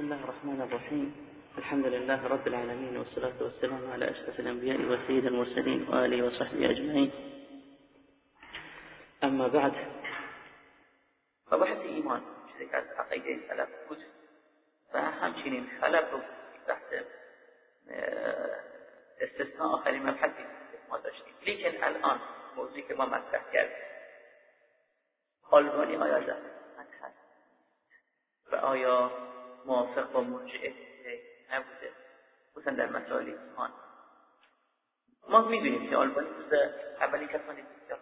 بسم الله الرحمن الرحيم. الحمد لله رب العالمين والصلاة والسلام على أشرف الأنبياء وسيد المرسلين وآله وصحبه أجمعين. أما بعد فبحث إيمان چیزی که از عقیده سلف بود و همچنین خلف رو تحت استثناء آخرین مبحثی ما داشتیم. لیکن الان موضوعی که ما مطرح کردیم آلبانی آیا هست و آیا موافق با مرجعه نبوده خصوصا در مسائل ایمان. ما می‌دونیم که آلبانی روز اولی کسانی که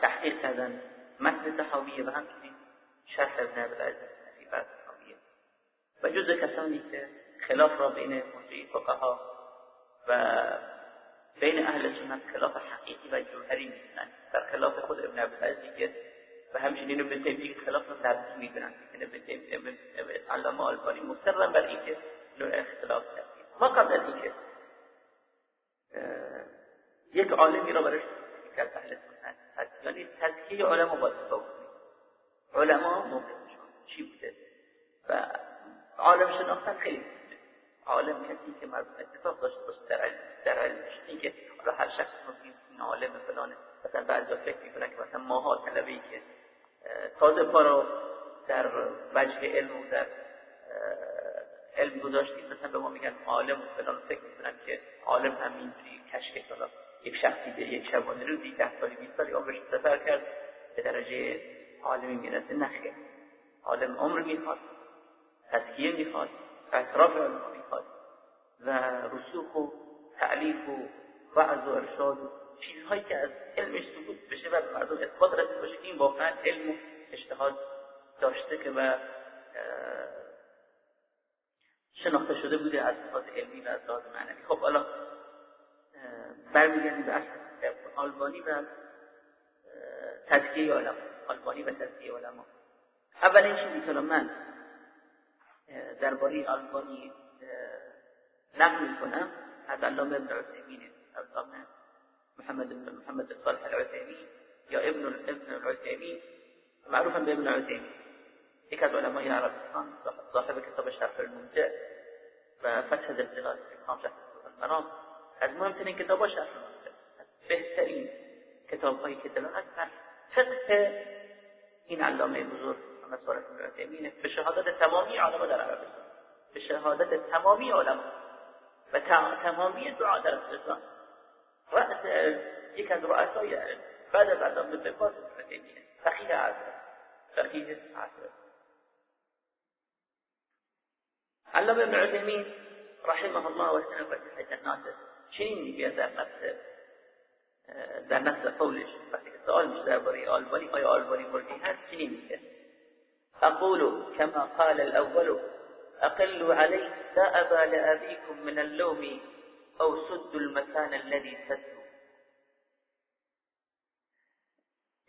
تحقیق کردن متن تحاویه و همچنین شرح ابن عبدالعزیز نفی بر تحاویه و جز کسانی که خلاف را بین مرجعی فقها و بین اهل سنت خلاف حقیقی و جوهری می‌دونن در خلاف خود ابن عبدالعزیز و همچنین ابن تیمیه خلاف لفظی می‌دونن. که ابن تیمیه علامه آلبانی مصرم بر اینکه نوع اختلاف کردیم ما قبل از اینکه یک عالمی را برش کرد اهل سنت یعنی تزکیه علما با اتفاق علما موقفشون چی بوده؟ و عالم شناختن خیلی بوده. عالم کسی که مردم اتفاق داشته باشه در علم در علمش اینکه حالا هر شخص ممکن عالم فلانه. مثلا بعضی فکر می‌کنن که مثلا ماها طلبه ای که تازه پا رو در وجه علم و در علم گذاشتیم. مثلا به ما میگن عالم و فلان. فکر می‌کنن که عالم هم اینجوری کشک کلا یک شخصی به یک شبانه روزی ده سالی بیست سالی عمرش سفر کرد به درجه عالمی می‌رسه. نخیر عالم عمر می‌خواد تزکیه می‌خواد اعتراف علم می‌خواد و رسوخ و تعلیف و وعظ و ارشاد و چیزهایی که از علمش ثبوت بشه و مردم اثبات رسید باشه این واقعا علم و اجتهاد داشته که و شناخته شده بوده از لحاظ علمی و از لحاظ معنوی. خب حالا برمیگردیم به آلبانی و تزکیه علما. آلبانی و تزکیه علما. اولین چیزی که من درباره آلبانی نقل می‌کنم از علامه ابن عثیمین علامه محمد بن محمد صالح العثیمی یا ابن ابن العثیمی معروفا به ابن عثیمی یک از علمای صاحب کتاب شرح الممتع و فتح دلدلال کام شرح المنام. از مهمترین کتاب شرح الممتع بهترین کتاب هایی که دلالت بر فقه این علامه بزرگ محمد صالح العثیمین به شهادت تمامی علما در عربستان. به شهادت تمامی علما و تمامی دعا در اسلام رأس كانت رأسه قال بعد بعد من القاسم فكينية فقيه عسل فقيه عسل علم ابن عثيمين رحمه الله وسلم وتحت الناس شنين يبيع در نفس در نفس قولش وقتی که سوال میشه درباره آلبانی آیا آلبانی بري هست؟ چنین میگه. أقول كما قال الأول أقل عليك لا ابا لابيكم من اللوم أو سدوا المكان الذي سدوا.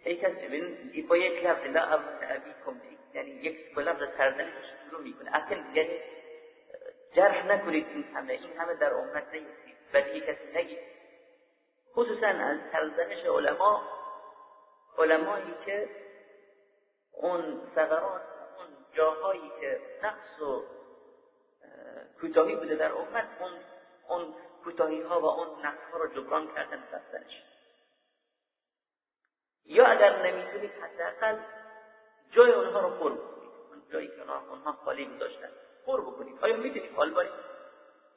ای کسی ببین با یک لفظ لا ابا لأبيكم یعنی یک با لفظ سرزنشش شروع می‌کنه اصلا یعنی جرح نکنید این همه این همه در امت نیفتید ولی کسی نگید خصوصا از سرزنش علما علمایی که اون ثغرات اون جاهایی که نقص و کوتاهی بوده در امت اون اون کوتاهی ها و اون نقص ها رو جبران کردن رفتنش یا اگر نمی‌تونید حداقل جای اونها رو پر بکنید اون جایی که اونها خالی گذاشتن پر بکنید. آیا می‌تونید آلبانی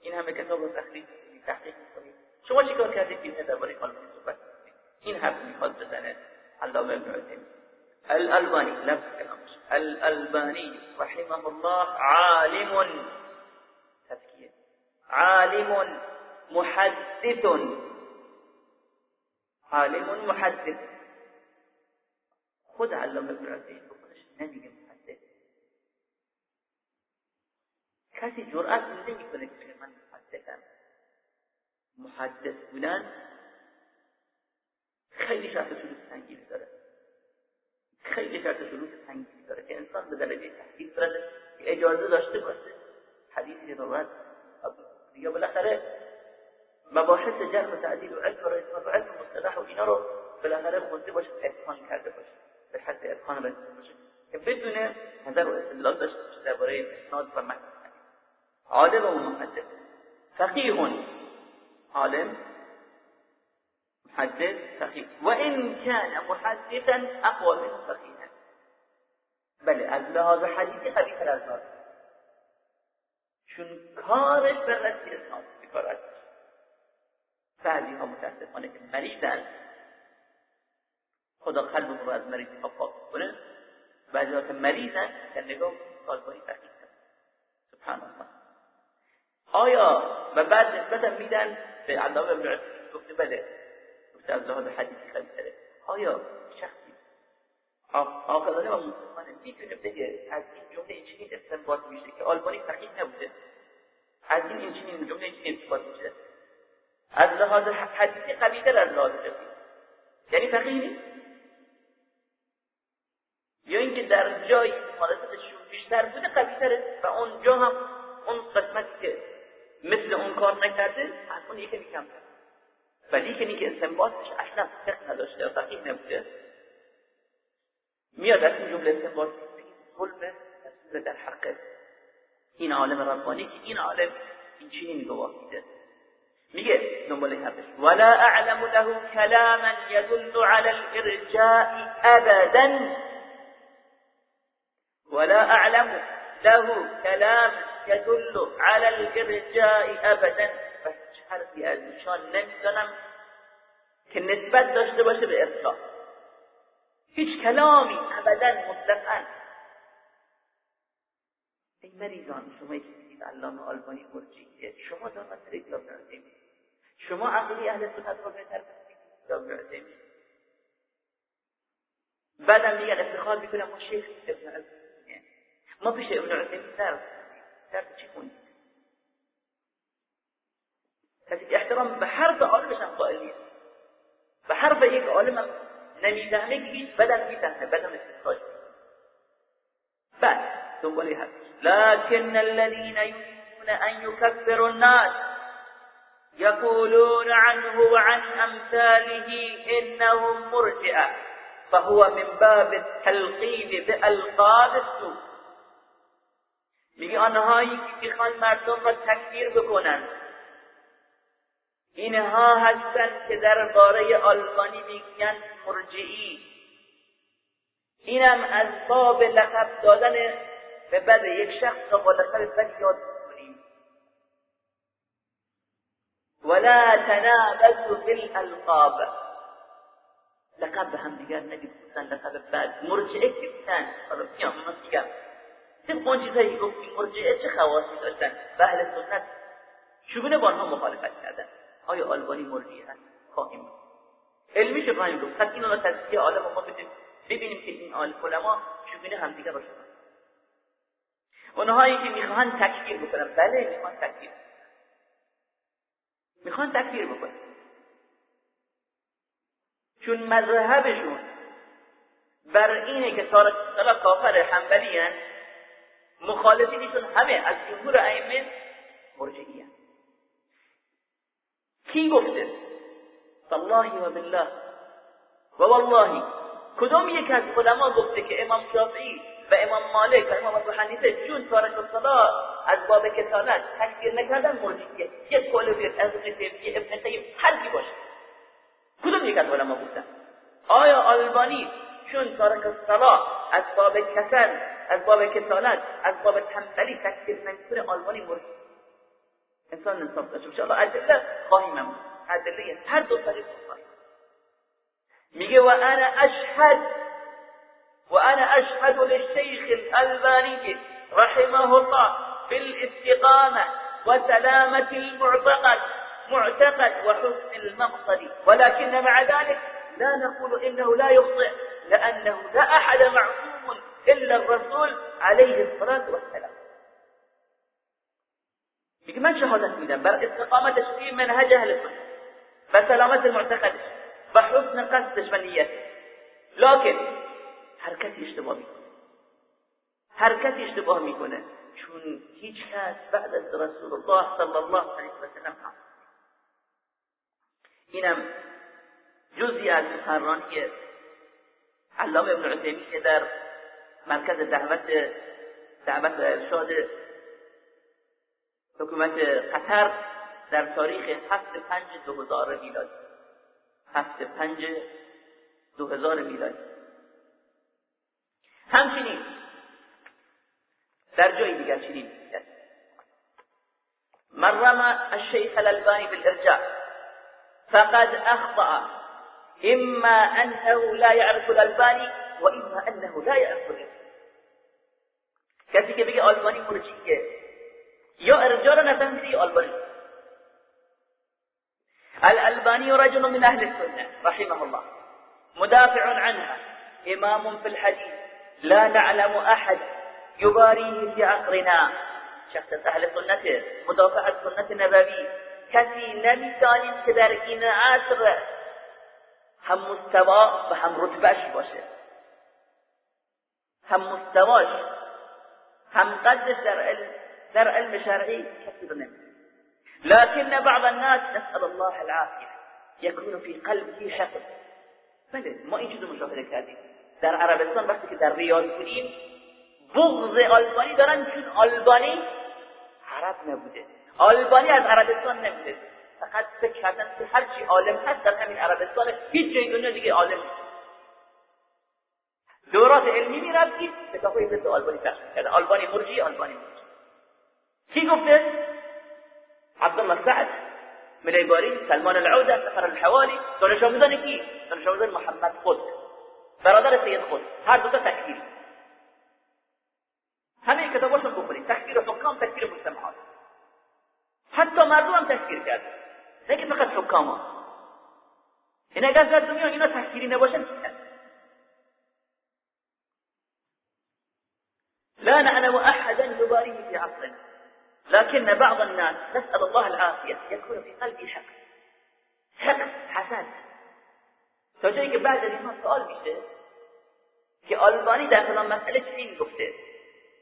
این همه کتاب رو تحقیق تحقیق کنید شما چیکار کردید؟ که درباره آلبانی صحبت این حرف می‌خواد بزنه علامه ابن الألباني لفظ كلامش الألباني رحمه الله عالم. تذكير عالم. محدث. عالم محدث. خود علامه ابن عثیمین بخودش نمیگه محدث. کسی جرأت نمی‌کنه که من محدثم. محدث بودن خیلی شرط سلوک سنگینی داره. خیلی شرط سلوک سنگینی داره که انسان به درجه تحقیق برده که اجازه داشته باشه. حدیثی روایت دیگه بالاخره مباحث جرح و تعدیل و علم و اسناد و علم مصطلح و اینا رو بالاخره خونده کرده باشه به حد اتقان باشه که بدون نظر و استدلال داشته باشه درباره اسناد و متن. عالم و عالم محدث فقیه. و این کان محدثا اقوى من فقیه. بله از لحاظ حدیثی قوی تر از چون کارش بررسی اسناد. بکارد بعضی ها متاسفانه که مریضن خدا قلب رو از مریضی ها پاک کنه. بعضی ها که مریضن در نگاه کارباری فقیه سبحان الله. آیا و بعد نسبت میدن به علامه ابن گفته بله گفته از لحاظ حدیثی خیلی تره آیا شخصی عاقلانه و مسلمانه می‌تونه بگه از این جمله این چنین استنباط میشه که آلبانی فقیه نبوده؟ از این این چنین جمله این چنین استنباط میشه؟ از لحاظ حدیثی قویتر از لحاظ فقهی یعنی فقیه نیست. یا اینکه در جایی ممارستش بیشتر بوده قویتره و اونجا هم اون قسمتی که مثل اون کار نکرده از اون یکی کم ولی که اینکه استنباطش اصلا فقه نداشته فقیه نبوده. میاد از این جمله استنباط ظلم در حق این عالم ربانی که این عالم این چنین گواه میده میگه دنبال حرفش ولا اعلم له كلاما يدل على الارجاء ابدا ولا اعلم له كلام يدل على الارجاء ابدا بس حرفی از ایشان نمی‌دانم که نسبت داشته باشه به ارجاء هیچ کلامی ابدا مطلقا ای مریضان شما که دیدید علامه آلبانی مرجعیه شما دارد دارید یا شما عقلی أهل سنت رو بهتر بسید بعدم دیگر افتخار میکنم ما شیخ ابن ما پیش ابن عثیمین درس درس چی خوندید کسی که احترام به حرف عالمش هم قائل نیست. به حرف یک عالم نمیفهمه که هیچ بدن میفهمه بدن استخراج بعد دنبال حرف. لكن الذين يريدون ان يكبروا الناس. يقولون عنه وعن امثاله انهم مرجئه فهو من باب التلقيب بألقاب السوء. میگه آنهایی که می‌خوان مردم را بکنن اینها هستند که درباره آلبانی میگن مرجعی اینم از باب لقب دادن به بد یک شخص را با لقب بد یاد ولا تنابزوا بالالقاب لقب هم دیگر نگید لقب بد مرجعه که بودن حالا بیام من میگم طبق اون چیزایی گفتیم مرجعه چه خواصی داشتن؟ و اهل سنت. چگونه با آنها مخالفت کردن. آیا آلبانی مرجعه هست؟ خواهیم. علمی چه خواهیم گفت. پس این رو تزکیه عالم ما بدیم ببینیم که این علما چگونه همدیگه را شدن اونهایی که می‌خوان تکفیر بکنن. بله می‌خوان تکفیر. می‌خوان تکفیر بکنن. چون مذهبشون بر اینه که تارک صلاح کافر حنبلی هن مخالفینشون همه از جمهور ائمه مرجعی کی گفته؟ والله و بالله. و والله. کدوم یک از علما گفته که امام شافعی و امام مالک و امام ابو حنیفه چون تارک الصلاه از باب کسالت تکفیر نکردن مرجعیه یک بیاد از ابن ابن قیم هر کی باشه. کدوم یک از علما گفتن؟ آیا آلبانی چون تارک الصلاه از باب کسل از باب کسالت از باب تنبلی تکفیر نمی‌کنه آلبانی مرجع انسان انصاف داشته باشه. الله ادله خواهیم ادله هر دو طریق میگه و انا اشهد وأنا أشهد للشيخ الألباني رحمه الله بالاستقامة وسلامة المعتقد معتقد وحسن المقصد. ولكن مع ذلك لا نقول إنه لا يخطئ لأنه لا أحد معصوم إلا الرسول عليه الصلاة والسلام. بيجمعش شهد في بل استقامة في منهج أهل السنة. فسلامة المعتقد. بحسن قصد جماليته لكن کسی اشتباه می‌کنه. هر کسی اشتباه می‌کنه. چون هیچ کس بعد از رسول الله صلی الله علیه و سلم اینم جزی از سخنرانی علامه ابن عثیمین در مرکز دعوت دعوت و ارشاد حکومت قطر در تاریخ هفت پنج دو هزار میلادی. هفت پنج دو هزار میلادی. همچنین. در جای دیگر چنین من رمى الشيخ الألباني بالإرجاء. فقد أخطأ. إما أنه لا يعرف الألباني وإما أنه لا يعرف الإرجاء. کسی که بگه آلبانی مرجیه یا ارجاع رو نفهمیده یا آلبانی؟ الألباني رجل من أهل السنة رحمه الله. مدافع عنها. إمام في الحديث. لا نعلم أحد يباريه في عصرنا. شخص أهل سنته مدافع سنت نبوی کسی نمیدانیم که در این عصر هم مستوا و هم رتبهش باشه. هم مستواش. هم قدش در علم در علم شرعی کسی رو لكن بعض الناس نسأل الله العافية يكون في قلبه حقد بله ما این مشاهدة کردیم در عربستان وقتی که در ریاض بودیم بغض آلبانی دارن چون آلبانی عرب نبوده. آلبانی از عربستان نبوده. فقط فکر کردن که هر چی عالم هست در همین عربستان هیچ جای دنیا دیگه عالم دورات علمی می رفتید کتابای مثل آلبانی پخش می‌کرده آلبانی مرجی آلبانی مرجی کی گفته؟ عبدالله سعد ملیباری سلمان العوده سفر الحوالی. دانش آموزان کی؟ دانش آموزان محمد خود. برادر سید خود. هر دو تا تکفیری همه کتاباشون بخونید تکفیر حکام تکفیر مجتمعات حتی مردم هم تکفیر کرد. نه که فقط حکام ها. این اگر در دنیا اینا تکفیری نباشن لا نعلم احدا يباريه في عصرنا لكن بعض الناس نسأل الله العافية يكون في قلبي حق. حق حسد. تا جایی که بعد از اینها سوال میشه که آلبانی در فلان مسئله چی گفته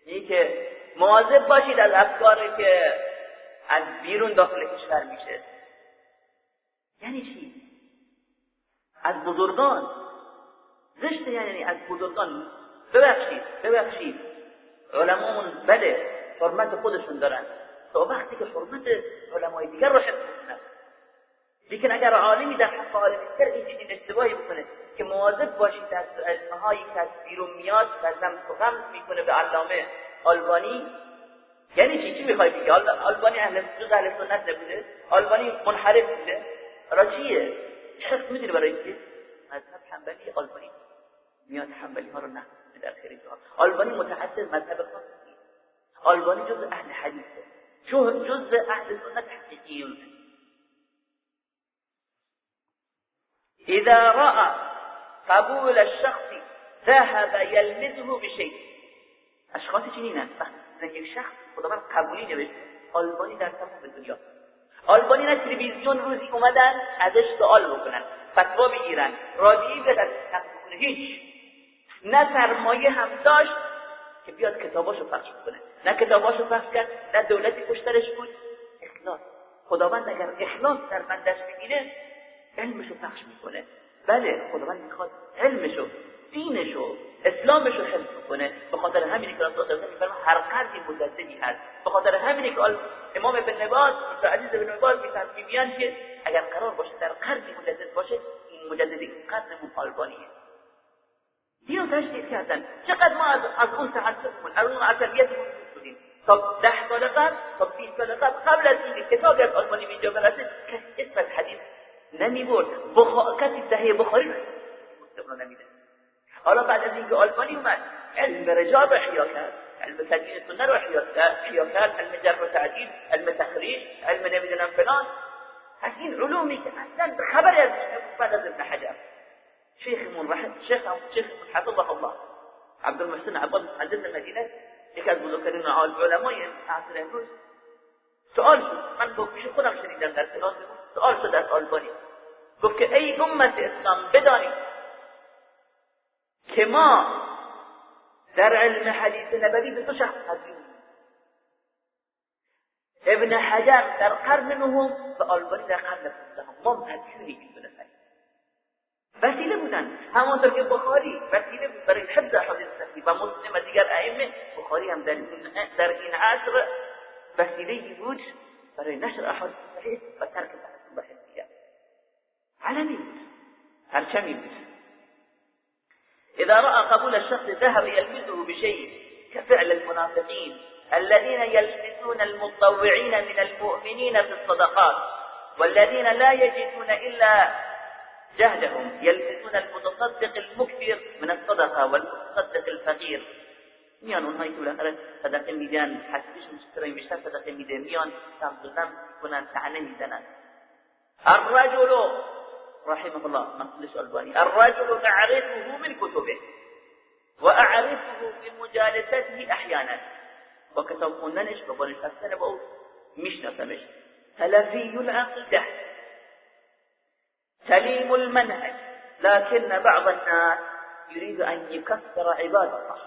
این که مواظب باشید از افکاری که از بیرون داخل کشور میشه. یعنی چی؟ از بزرگان. زشته یعنی از بزرگان. ببخشید ببخشید. علمامون بله حرمت خودشون دارن. تا وقتی که حرمت علمای دیگر رو حفظ کنن لیکن اگر عالمی در حق عالمی دیگر این چنین اشتباهی بکنه که مواظب باشید در علمهایی که از بیرون میاد و زم و می‌کنه به علامه آلبانی یعنی چی؟ چی می‌خوای بگی؟ آلبانی اهل جز اهل سنت نبوده؟ آلبانی منحرف بوده؟ را چیه؟ شخص می‌دونی برای چی؟ مذهب حنبلی آلبانی میاد حنبلی ها رو نه در خیلی آلبانی متعدد مذهب خاصی آلبانی جز اهل حدیثه. جز اهل سنت حقیقیون. اذا رأى قبول الشخص ذهب يلمزه بشيء. اشخاص چنین هستن. یک شخص خداوند قبولی نوشته آلبانی در تمام دنیا. آلبانی نه تلویزیون روزی اومدن ازش سوال بکنن فتوا بگیرن رادیویی بکنه هیچ. نه سرمایه هم داشت که بیاد کتاباشو پخش بکنه. نه کتاباشو پخش کرد نه دولتی پشترش بود. اخلاص. خداوند اگر اخلاص در بندش بگیره علمشو پخش می‌کنه. بله خداوند می‌خواد علمشو دینشو اسلامشو حفظ کنه به خاطر همینی که رسول الله میفرما هر قرضی مجددی هست. به خاطر همینی که امام ابن نباز عزیز ابن نباز میان که اگر قرار باشه در قرضی مجدد باشه این مجددی قرضمون آلبانیه. اینو تشدید کردن. چقدر ما از, از اون تعصبمون از اون عصبیتمون بودیم تا ده سال قبل تا 20 سال قبل قبل از اینکه کتابی از آلبانی به اینجا برسه کسی اسم حدیث نمی برد. بخا... کسی صحیح بخاری رو نمیده حالا بعد از اینکه آلبانی اومد علم رجال رو احیا کرد علم تدوین سنه رو احیا کرد علم جر و تعدیل علم تخریج علم نمیدونم فلان. از این علومی که أصلا خبری از بعد از ابن حجر. شيخ رحم شيخ شيخ حفظه الله. عبد المحسن عباد عزيز المدينة یکی از بزرگترین علمای عصر امروز. سوال شد. من با خودم شنیدم در کلاس سوال شد از آلبانی. گفت که ای امت اسلام بدانید که ما در علم حدیث نبوی به دو شخص هستیم ابن حجر در قرن نهم و آلبانی در قرن پنجدهم ما مدیونی وسیله بودن. همانطور که بخاری وسیله بود برای حفظ احادیث صحیح و مسلم و دیگر ائمه بخاری هم در این در این عصر وسیله بود برای نشر احادیث صحیح و ترک پرچمی بود إذا رأى قبول الشخص ذهب يلمزه بشيء كفعل المنافقين الذين يلمزون المتطوعين من المؤمنين في الصدقات والذين لا يجدون إلا جهدهم يلمسون المتصدق المكثر من الصدقة والمتصدق الفقير. میان اونهایی که بالاخره صدقة میدن حسیبشون چطوری بیشتر صدقة میده میان سمت زم کنن تعنه میزنن الرجل رحمه الله مقصدش الباني الرجل نعرفه من كتبه وأعرفه بمجالسته أحيانا. با کتاب خوندنش با نشستن با أو میشناسمش سلفی العقیده سليم المنهج. لكن بعض الناس يريد أن يكفر عباد الله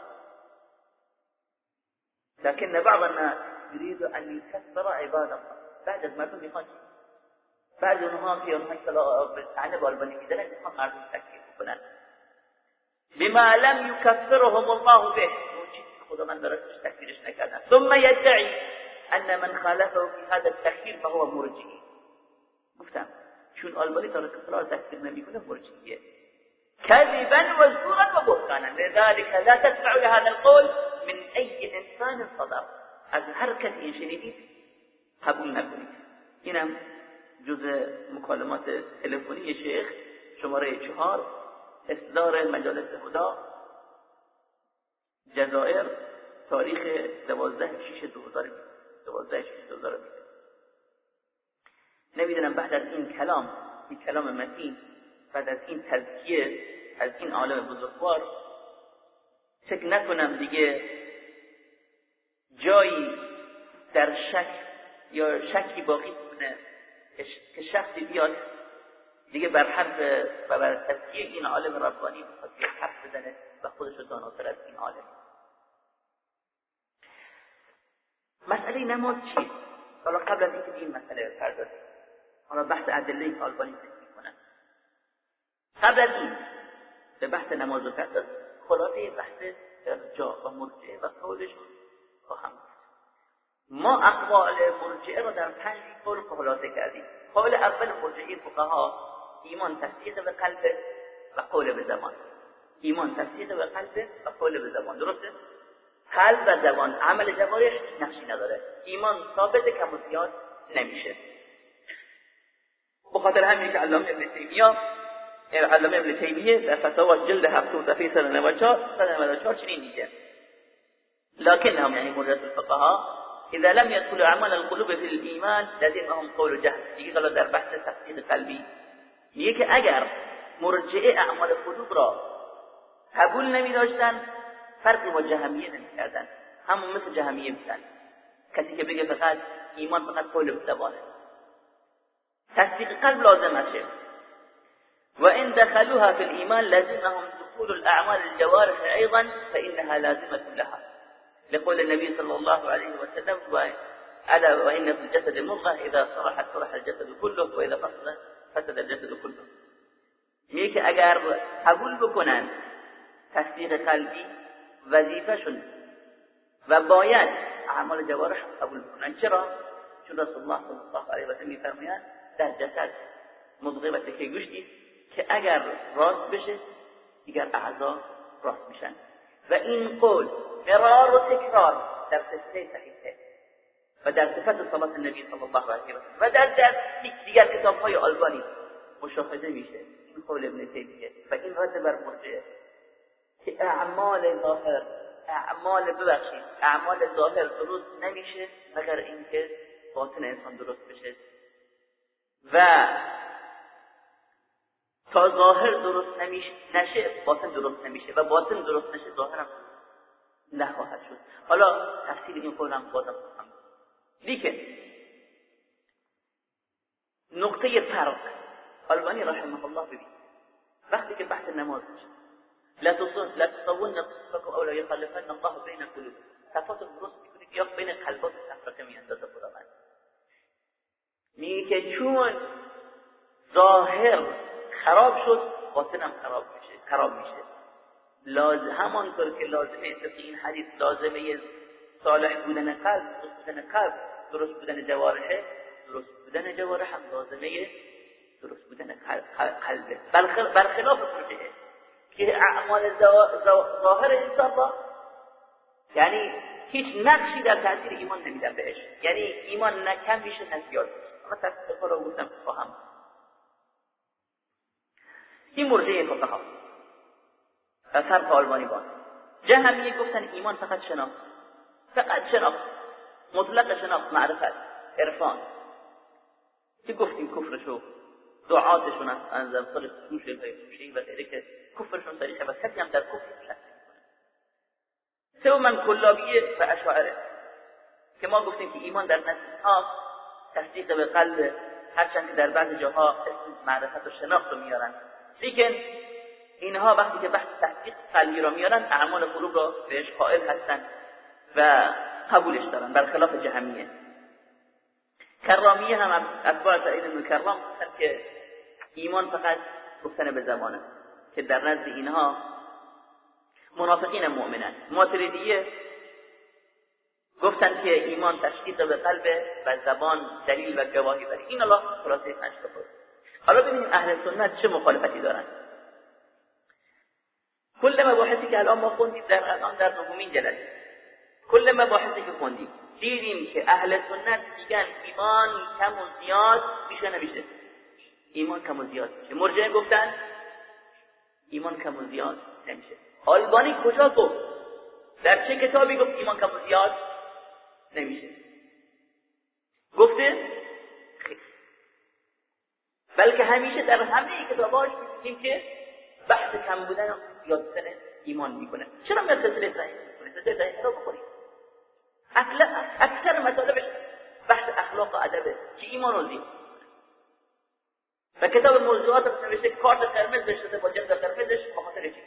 لكن بعض الناس يريد أن يكفر عباد الله بعد ما تم يخاطب بعد اونها که تعنه بالبانی میدنن میخوان مردم تکفیر بکنن بما لم يكفرهم الله به. اون چیزی که خدا من درستش تکفیرش نکردن. ثم يدعي ان من خالفه في هذا التكفير فهو مرجئي گفتم چون آلبانی تا را تکفیر نمیکنه مرجئیه كذبا وزورا وبهتانا لذلك لا تسمع لهذا القول من أي إنسان صدر از هر کسی این شنیدید قبول نکنید اینم جز مکالمات تلفنی شیخ شماره چهار اصدار مجالس خدا جزائر تاریخ دوازده شیش دوزار دوازده شیش دوزار نمی‌دونم بعد از این کلام این کلام متین بعد از این تزکیه از این عالم بزرگوار فکر نکنم دیگه جایی در شک یا شکی باقی کنه که شخصی بیاد دیگه بر حرف و بر تزکیه این عالم ربانی بخواد حرف بزنه و خودش رو داناتر از این عالم مسئله نماز چیست؟ حالا قبل از اینکه این مسئله بپردازیم حالا بحث ادله آلبانی می‌کنن قبل از این به بحث نماز بپرداز خلاصه بحث ارجاع و مرجعه و قولشون خواهم ما اقوال مرجعه رو در پنج قول خلاصه کردیم. قول اول مرجعه فقها ایمان تصدیق به قلب و قول به زبان. ایمان تصدیق به قلب و قول به زبان. درسته؟ قلب و زبان. عمل جوارح نقشی نداره. ایمان ثابت کم و زیاد نمیشه. بخاطر همین که علامه ابن تیمیه علامه ابن تیمیه در فتاوا جلد 7 صفحه 194 194 چنین میگه. لكنهم يعني مرجئه الفقهاء إذا لم يدخل اعمال القلوب في الإيمان لازمهم قول جهل دیگه حالا در بحث تصدیق قلبی میگه که اگر أعمال قلوب را. قبول نمی داشتن. فرقی با جهمیه نمی کردن همون مثل جهمیه بودن کسی که بگه فقط ایمان فقط قول به زبانه. تصديق قلب لازم أشياء وإن دخلوها في الإيمان لازمهم دخول الأعمال الجوارح أيضا فإنها لازمة لها. لقول النبي صلى الله عليه وسلم ألا وإن في الجسد مضغة إذا صرحت صرح الجسد كله وإذا فصل فسد الجسد كله. میگه که اگر قبول بکنن تصدیق قلبی وظیفهشون و باید اعمال جوارح قبول بکنن. چرا؟ چون رسول الله صلی الله علیه و سلم میفرمایند در جسد مضغه و تکه گوشتی که اگر راست بشه دیگر اعضا راست میشن. و این قول قرار و تکرار در سلسله صحیحه. و در صفت صلات النبی صلی الله علیه و و در در دیگر کتاب های آلبانی مشاهده میشه. این قول ابن تیمیه. و این رد بر مرجعه که اعمال ظاهر اعمال ببخشید اعمال ظاهر درست نمیشه مگر اینکه باطن انسان درست بشه. و تا ظاهر درست نمیشه نشه باطن درست نمیشه. و باطن درست نشه ظاهرم نخواهد شد. حالا تفصیل این قولم بازم خواهم لیکن نقطه فرق. البانی رحمه الله ببین. وقتی که بحث نماز لا تصون لا تصون نفسكم او لا يخلفن الله بين قلوب. تفاوت درست می‌کنید؟ یا بین قلبات تفرقه میاندازه خداوند. میگه که چون ظاهر خراب شد باطنم خراب میشه خراب میشه. لازم همانطور که لازمه طبق این حدیث لازمه صالح بودن قلب درست بودن قلب درست بودن جوارحه درست بودن جوارح هم لازمه درست بودن قلبه. برخلاف مرجعه که اعمال ظاهر را یعنی هیچ نقشی در تاثیر ایمان نمیدن بهش. یعنی ایمان نه کم میشه نه زیاد. اما تصدیق رو گفتم خواهم این مرجعه فقها. و صرف آلمانی بان جهمیه گفتن ایمان فقط شناخت. فقط شناخت. مطلق شناخت معرفت عرفان. که گفتیم کفرشو؟ دعاتشون از انزل سال سوشه و غیره که کفرشون صریحه و کسی هم در کفر نمی‌کنه من کلابیه و اشاعره. که ما گفتیم که ایمان در ها تصدیق به قلب هرچند که در بعض جاها اسم معرفت و شناخت رو میارن. لیکن اینها وقتی که بحث تحقیق قلبی را میارن اعمال قلوب را بهش قائل هستن و قبولش دارن برخلاف جهمیه. کرامیه هم اتباع سعید بن کرام که ایمان فقط گفتن به زبانه که در نزد اینها منافقین مؤمنن. ماتریدیه گفتن که ایمان تشکیق به قلب و زبان دلیل و گواهی بری این الله خلاصه پنج حالا ببینیم اهل سنت چه مخالفتی دارن. کل مباحثی که الان ما خوندیم در الان در نهمین جلسه. کل مباحثی که خوندیم. دیدیم که اهل سنت میگن ایمان کم و زیاد میشه نمیشه ایمان کم و زیاد. میشه مرجعه گفتن؟ ایمان کم و زیاد نمیشه. آلبانی کجا گفت؟ در چه کتابی گفت ایمان کم و زیاد نمیشه؟ گفته؟ بلکه همیشه در همه کتاباش میگیم که بحث کم بودن زیاد ایمان می‌کنه. چرا میاد سلسله صحیح می‌کنه؟ سلسله صحیح اکثر مطالبش بحث اخلاق و ادبه که ایمان رو زیاد و کتاب موضوعات نوشته کارت قرمز داشته با جلد قرمزش به خاطر چی؟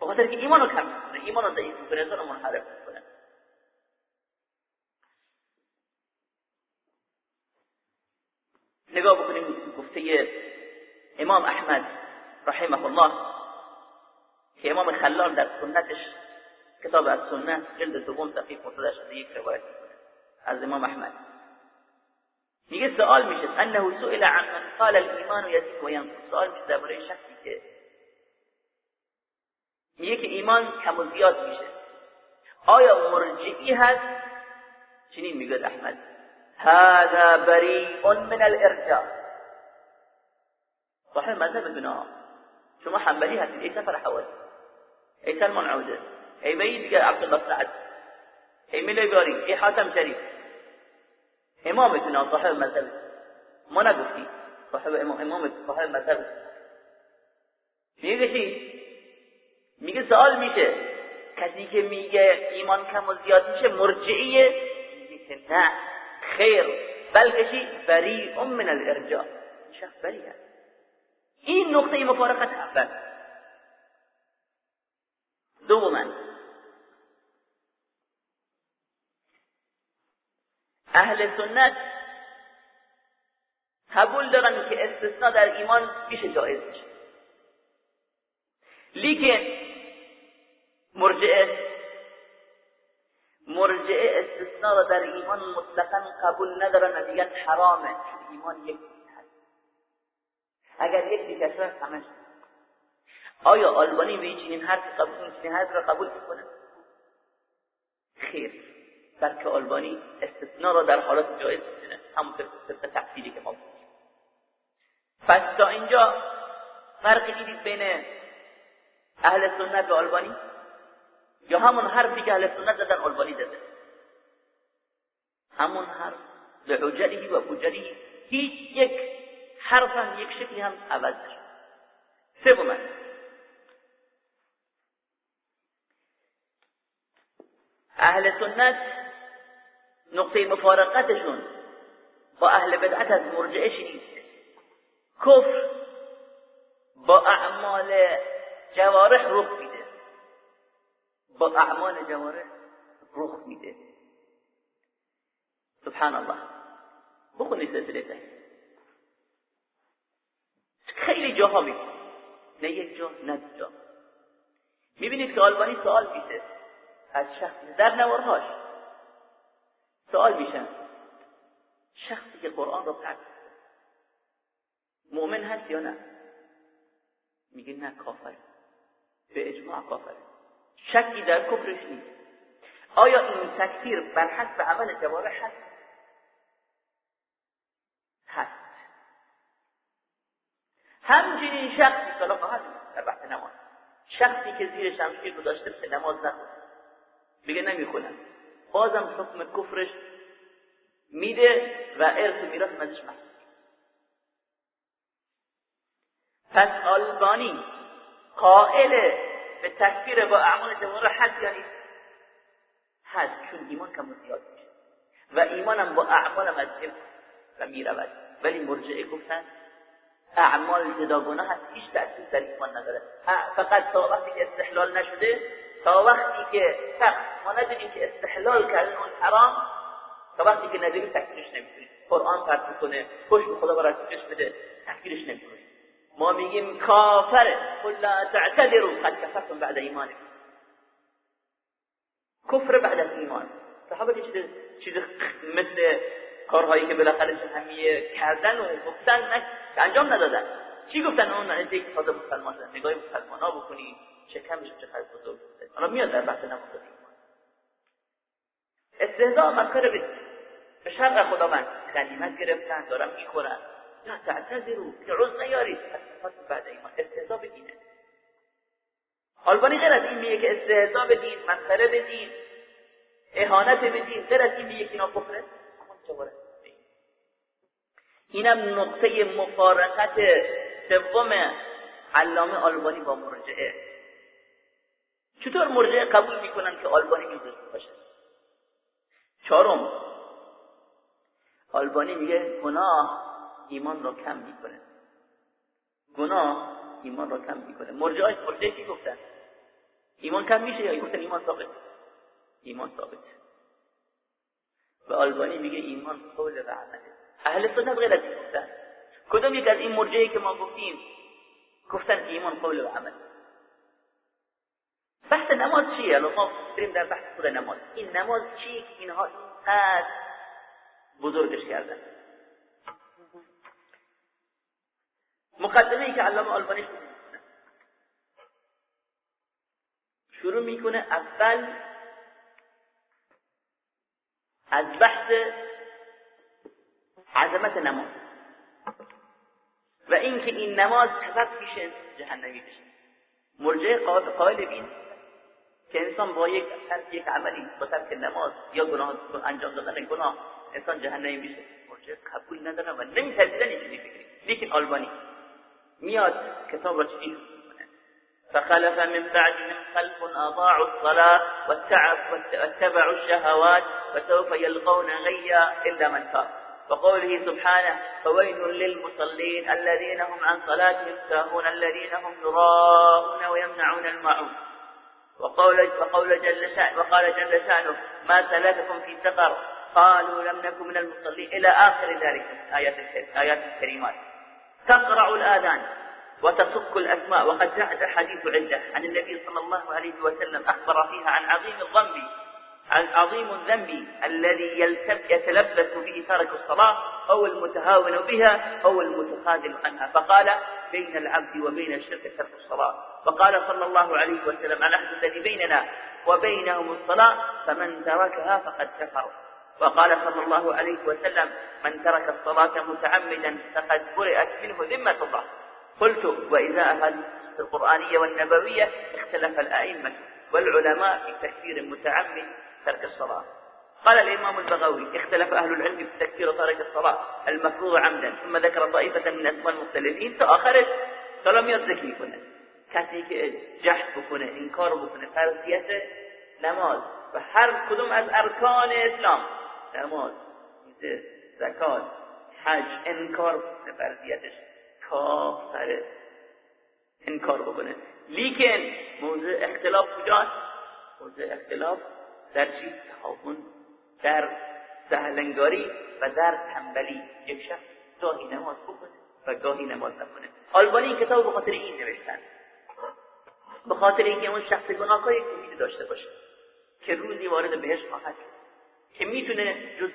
به خاطر که ایمان رو کم می‌کنه. ایمان رو ضعیف می‌کنه انسان رو منحرف می‌کنه. نگاه بکنیم گفته امام احمد رحمه الله إمام خلال در سنتش کتاب از سنت جلد دوم صفحه 581 یک روایت از امام احمد. میگه سوال میشه انه سئل عن من قال الايمان يزيد وينقص سوال میشه درباره شخصی که میگه که ایمان کم و زیاد میشه. آیا مرجعی هست؟ چنین میگه احمد. هذا بريء من الارجاء. صاحب مذهب ابن شما حنبلی هستید ای سفر حوال ای سلمان عوده ای بید عبدالله سعد ای ملگاری ای حاتم شریف امامتون صاحب مذهب ما نگفتی صاحب امام امام صاحب مذهب میگه چی میگه سوال میشه کسی که میگه ایمان کم و زیاد میشه مرجعیه میگه نه خیر بلکه چی بری من الارجاء شخص بری هست این نقطه مفارقت اول دوما. اهل سنت قبول دارن که استثناء در ایمان میشه جایز میشه. لیکن مرجعه مرجعه استثناء را در ایمان مطلقا قبول ندارن و میگن حرامه ایمان یک هست. اگر یک بیکسر همش آیا آلبانی به چنین حرف قبول این حرف را قبول می‌کنه. خیر. بلکه آلبانی استثناء را در حالات جایز می‌دونه. همون طبق تفصیلی که ما پس تا اینجا فرقی دیدید بین اهل سنت و آلبانی؟ یا همون حرفی که اهل سنت زدن آلبانی زده؟ همون حرف به حجری و بجری هیچ یک حرف هم یک شکلی هم عوض نشد. سوما اهل سنت نقطه مفارقتشون با اهل بدعت از مرجعه شدید کفر با اعمال جوارح رخ میده. با اعمال جوارح رخ میده. سبحان الله بخونید سلسله خیلی جاها میگه. نه یک جا نه دو جا. می‌بینید که آلبانی سوال میشه از شخصی در نوارهاش سوال میشن شخصی که قرآن رو پرد مؤمن هست یا نه؟ میگه نه کافر به اجماع کافره. شکی در کفرش نیست. آیا این تکفیر بر حسب عمل جوارح هست؟ هست. همچنین شخصی هست در بحث نماز. شخصی که زیر شمشیر گذاشته به نماز نخونه میگه نمی‌خونم. بازم حکم کفرش میده و ارث و میراث ازش پس آلبانی قائل به تکفیر با اعمال جوار حد یا نیست هست چون ایمان کم زیاد و ایمانم با اعمالم از و می‌رود. ولی مرجعه گفتن اعمال جداگانه هست هیچ تأثیر در ایمان نداره. فقط تا وقتی که استحلال نشده تا وقتی که سخت ما ندونیم که استحلال کردن اون حرام تا وقتی که ندونیم تکفیرش نمی‌کنیم قرآن پرد کنه پشت خدا برای بده تکفیرش نمی‌کنیم ما میگیم کافره قل لا تعتذروا قد کفرتم بعد ایمانکم کفر بعد از ایمان. صحابه که چیز چیز مثل کارهایی که بالاخره جهمیه کردن و گفتن نه انجام ندادن. چی گفتن؟ اون از یک تازه مسلمان نگاه مسلمان ها بکنی. چه کمش چه خیلی بزرگ حالا میاد در بحث نماز استهزاء مسخره به به شر خداوند. غنیمت گرفتن دارم می‌خورن. لا تعتذروا که عذر نیارید بعد ایمان. استهزاء به دینه آلبانی غیر از این میگه که استهزاء به دین مسخره به دین اهانت به دین. غیر از این میگه که اینا کفره. اینم نقطه مفارقت سوم علامه آلبانی با مرجعه چطور مرجعه قبول می‌کنن که آلبانی میگه؟ باشه. چهارم آلبانی میگه گناه ایمان را کم می‌کنه. گناه ایمان را کم می‌کنه. مرجعه مرجعه چی گفتن؟ ایمان کم میشه یا گفتن ایمان ثابت؟ ایمان ثابت. و آلبانی میگه ایمان قول و عمله اهل سنت غیر از این گفتن. کدوم یک از این مرجعی که ما گفتیم گفتن ایمان قول و عمل بحث نماز چیه؟ الان ما بریم در بحث خود نماز. این نماز که اینها اینقدر بزرگش کردن. مقدمه ای که علامه آلبانی شروع می‌کنه. شروع می‌کنه اول از بحث عظمت نماز. و اینکه این نماز سبب میشه جهنمی بشه. مرجع قائل بین که انسان با یک ترک یک عملی با ترک نماز یا گناه انجام دادن گناه انسان جهنمی میشه. مرجع قبول نداره و نمیپذیرن اینجوری فکری. لیکن آلبانی میاد کتاب را چی فخلف من بعدهم خلف أضاعوا الصلاة واتبعوا الشهوات فسوف يلقون غيا إلا من تاب وقوله سبحانه فويل للمصلين الذين هم عن صلاتهم ساهون الذين هم يراءون ويمنعون الماعون وقول, وقول جل شأن وقال جل شأنه ما سلككم في سقر قالوا لم نكن من المصلين. إلى آخر ذلك آيات آيات الكريمات. تقرع الآذان وتصك الأسماء وقد جاء حديث عدة عن النبي صلى الله عليه وسلم أخبر فيها عن عظيم عظيم الذنب الذي يتلبس به تارك الصلاة أو المتهاون بها أو المتخاذل عنها. فقال بين العبد وبين الشرك ترك الصلاة. فقال صلى الله عليه وسلم على العهد الذي بيننا وبينهم الصلاة؟ فمن تركها فقد كفر. وقال صلى الله عليه وسلم من ترك الصلاة متعمدا فقد برئت منه ذمة الله. قلت وإذا أهل القرآنية والنبوية اختلف الأئمة والعلماء في تكفير متعمد ترك الصلاة. قال الإمام البغوي اختلف أهل العلم في تكفير تارك الصلاة المفروض عمدا ثم ذكر طائفة من أسماء المختلفين تأخرت سلام يذكي کنه کسی که جحد بکنه انکار بکنه نماز و هر کدوم از اسلام نماز زکات حج انکار بکنه فرضیتش کافره. انکار بکنه. لیکن موضوع اختلاف کجاست؟ موضوع اختلاف در چی تهاون در سهلنگاری و در تنبلی. یک شخص گاهی نماز بکنه و گاهی نماز نکنه آلبانی این کتاب به خاطر این نوشتن. به خاطر اینکه اون شخص گناهکار یک داشته باشه که روزی وارد بهش خواهد که می‌تونه جز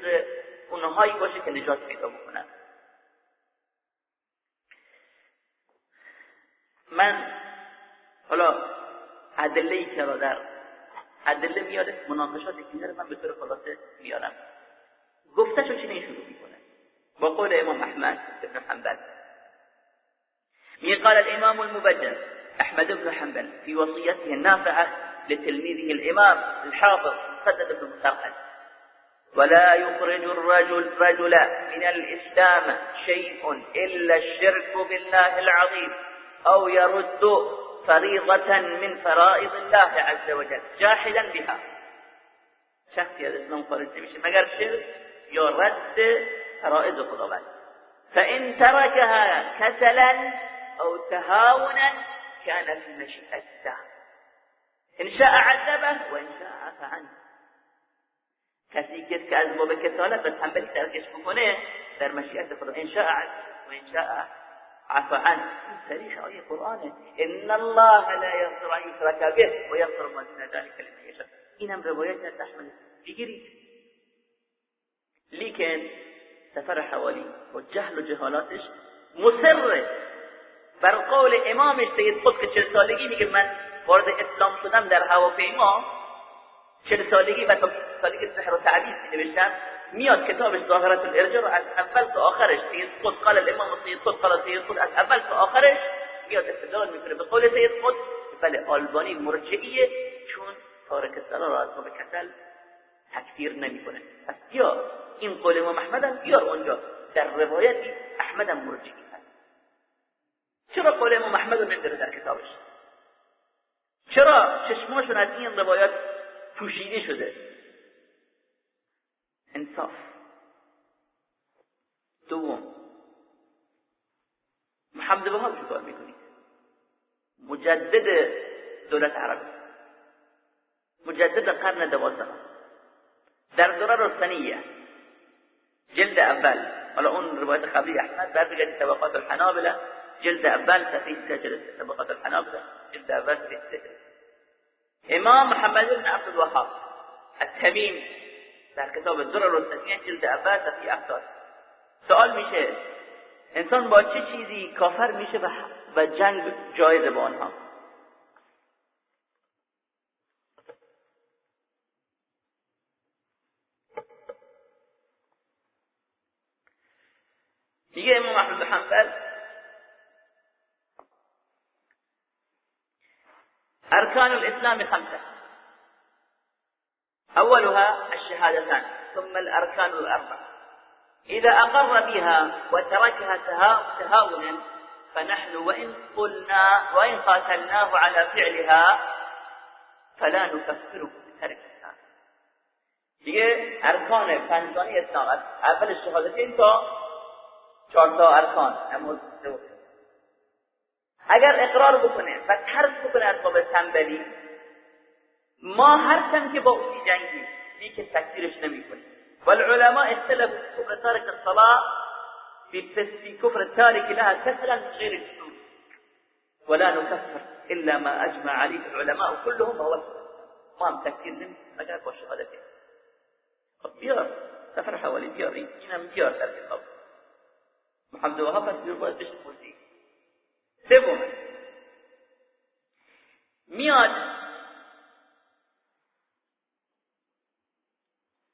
اونهایی باشه که نجات پیدا بکنن من حالا ادله ای که را در ادله میاره مناقشات که من به طور خلاصه میارم. گفته شو چی شروع میکنه؟ با قول امام احمد بن حنبل. قال الامام المبجل احمد بن حنبل في وصيته النافعه لتلميذه الامام الحافظ مسدد بن مسرحل ولا يخرج الرجل رجل من الإسلام شيء إلا الشرك بالله العظيم أو يرد فريضة من فرائض الله عز وجل. جاحدا بها. شخصی از اسلام خارج نمیشه مگر شرک یا رد فرائض خداوند فإن تركها كسلا أو تهاونا كان في مشيئة الله إن شاء عذبه وإن شاء عفى عنه. کسی که از باب کسالت و تنبلی ترکش بکنه در إن شاء و ان شاء عفا عنه. صریح آیه قرآنه. إن الله لا یغفر أن یشرک به و یغفر ما دون ذلك لمن یشاء اینم روایت احمد بگیرید لیکن سفر حوالی با جهالاتش مصر. بر قول إمامش سید خود که چه سالگی میگه من وارد اسلام شدم در هواپیما. چه سالگی و تا سالگی سحر و تعبیر نوشتن. میاد کتابش ظاهرت الارجاع رو از اول تا آخرش سید خود. قال الامام سید خود قال سید خود. از اول تا آخرش میاد استدلال می‌کنه به قول سید خود. بله آلبانی مرجعیه چون تارک سلا را از باب کسل تکفیر نمی‌کنه. پس یا این قول امام احمد هم بیار اونجا. در روایتی احمد هم مرجعی هست. چرا قول امام احمد رو در کتابش؟ چرا چشماشون از این روایات پوشیده شده. انصاف. دوم. محمد وهاب چه کار می‌کنید مجدد دولت عربی مجدد قرن دوازدهم در دوره رستنیه جلد اول. حالا اون روایت قبلی احمد برمیگردید طبقات الحنابله. جلد اول سه جلد طبقات الحنابله. جلد اول صفحه امام محمد بن عبد الوهاب التمیم در کتاب الدر الرستنیه جلد اول صفحه 70 سوال میشه انسان با چه چیزی کافر میشه و جنگ جایز با آنها؟ میگه امام احمد حنبل أركان الإسلام خمسة. أولها الشهادتان ثم الأركان الأربعة. إذا أقر بها وتركها تهاونا فنحن وإن قلنا وإن قاتلناه على فعلها فلا نكفره بتركها دیگه ارکان پنجگانی اسلام اول شهادتین تا چهار تا ارکان اگر اقرار بکنه و ترک بکنه از باب تنبلی ما هرچند که با او جنگی که تکفیرش نمی‌کنیم. والعلماء اختلفوا في كفر تارك الصلاة في كفر التارك لها كسلا من غير السجود ولا نكفر إلا ما أجمع عليه العلماء كلهم هو ما هم تكفير نمی مگر با شهادته. خب بیار سفر حوالی بیاری اینم بیار در کتاب. محمد وهاب پس بیار باید بشه سوم میاد.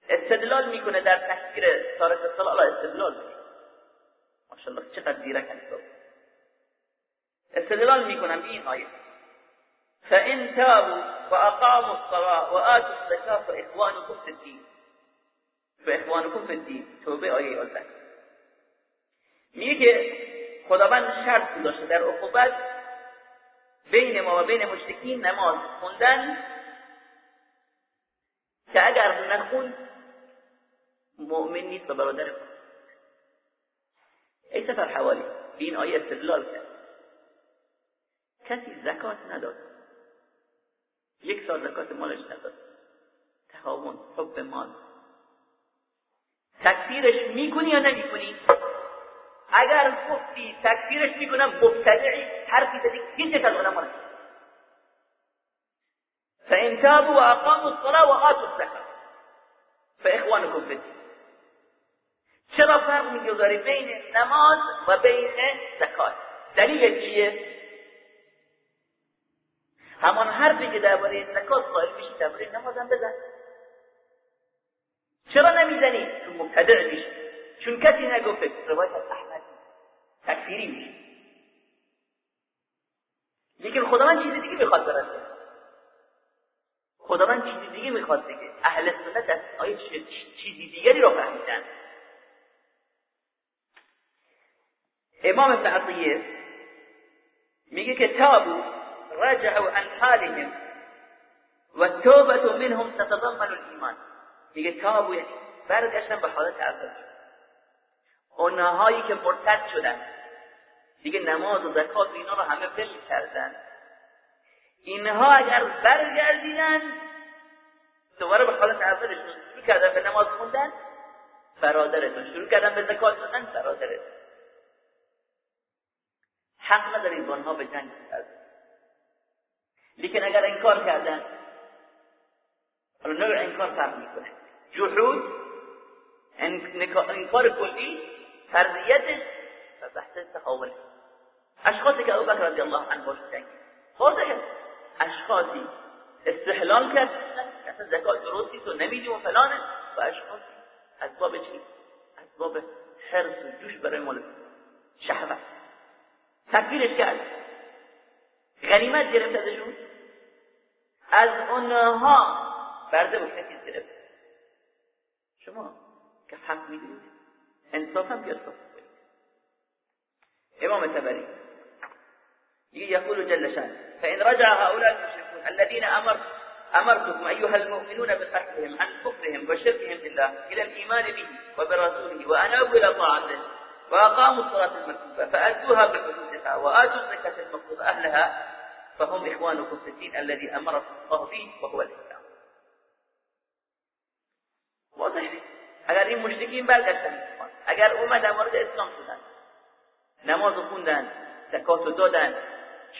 استدلال می‌کنه در تکفیر تارک الصلاه استدلال. می‌کنه ماشاءالله چقدر زیرک هست استدلال می‌کنم این آیه. فإن تابوا وأقاموا الصلاة وآتوا الزكاة فإخوانكم في الدين. فإخوانكم في الدين. توبه آیه 11 میگه خداوند شرط گذاشته در عقوبت بین ما و بین مشرکین نماز خوندن که اگر نخون مؤمن نیست و برادر ای سفر حوالی به این آیه استدلال کرد. کسی زکات نداد. یک سال زکات مالش نداد. تهاون حب مال. تکفیرش می‌کنی یا نمی‌کنی؟ اگر گفتی تکفیرش می‌کنم مبتدعی حرفی زدی هیچ از علما فإن تابوا وأقاموا الصلاة وآتوا الزكاة. فإخوانكم في الدين. چرا فرق می‌گذاری بین نماز و بین زکات؟ دلیل چیه؟ همان حرفی که درباره زکات قائل میشی درباره نماز هم بزن. چرا نمی‌زنی؟ چون مبتدع میشی. چون کسی نگفته روایت از تکفیری میشی لیکن من چیز دیگه می‌خواد برسه. من چیزی دیگه می‌خواد دیگه اهل سنت از آیه چیزی دیگری رو فهمیدن. امام ابن عطیه میگه که تابو رجعوا عن حالهم والتوبة منهم تتضمن الإيمان میگه تابو یعنی برگشتن به حالت اول. اونهایی که مرتد شدن. دیگه نماز و زکات و اینا رو همه ول کردن. اینها اگر برگردیدن دوباره به حالت اولشون شروع کردن به نماز خوندن برادرتون شروع کردن به زکات دادن برادرتون. حق ندارید با آنها به جنگ کرد لیکن اگر انکار کردن حالا نوع انکار فرق می‌کنه. جحود انکار کلی فرضیتش بحث تحوله اشخاصی که ابوبکر رضی الله عنه باش جنگ خورده اشخاصی استحلال کرد. اصلا زکات درستی تو نمیدیم و فلانه و اشخاصی از باب چی؟ از باب حرس و جوش برای مال شهوت. تکفیرش کرد. غنیمت گرفت ازشون. از اونها برده کسی گرفت. شما که حق می‌دونید انصاف هم بیاد. إمام تبری يقول جل شان فإن رجع هؤلاء المشركون الذين أمر أمرتكم أيها المؤمنون بقتلهم عن كفرهم وشركهم بالله إلى الإيمان به وبرسوله وأنابوا إلى طاعته وأقاموا الصلاة المكتوبة فأدوها بحدودها وآتوا الزكاة المفروض أهلها فهم إخوانكم في الدين الذي أمركم الله به وهو الإسلام. واضح؟ اگر این مشرکین برگشتن اگر اومدن وارد إسلام شدن نماز خوندن زکات دادن.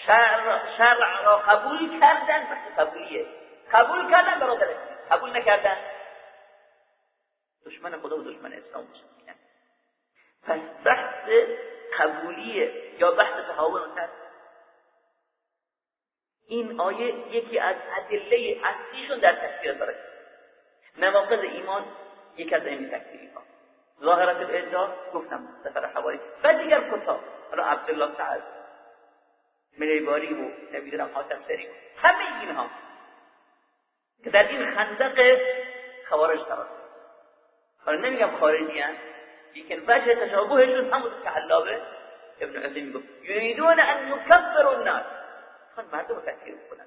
شرع, شرع را قبول کردن قبولیه. قبول کردن برادر. قبول نکردن. دشمن خدا و دشمن اسلام میشن پس بحث قبولیه یا بحث تحول کرد این آیه یکی از ادله اصلیشون در تکفیر داره. نواقض ایمان یک از این تکفیری ظاهرت الادعا گفتم سفر حواری. و دیگر کتاب. حالا عبدالله سعد ملیباری و نمی‌دونم حاتم سری همه اینها که در این خندق خوارج قرار حالا نمیگم خارجی لیکن وجه تشابهشون همون که علامه ابن عثیمین گفت یریدون ان یکفروا الناس. خون مردم تکفیر کنن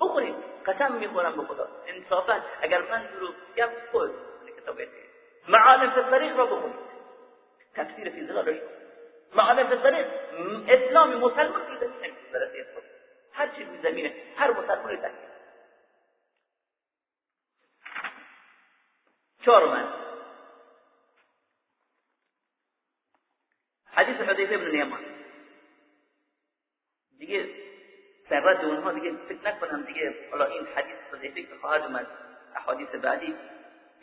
بخورید قسم می‌خورم به خدا. انصافا اگر من دروغ بگم خود کتاب معالم فی الطریق را بخونید تفسیر فی معالم فی الطریق اسلام مسلمان خود هر فی زمینه هر مسلمان تکفیر چهارم حدیث حذیفه بن یمان. دیگه در رد اونها دیگه فکر نکنم دیگه حالا این حدیث حذیفه که خواهد اومد احادیث بعدی.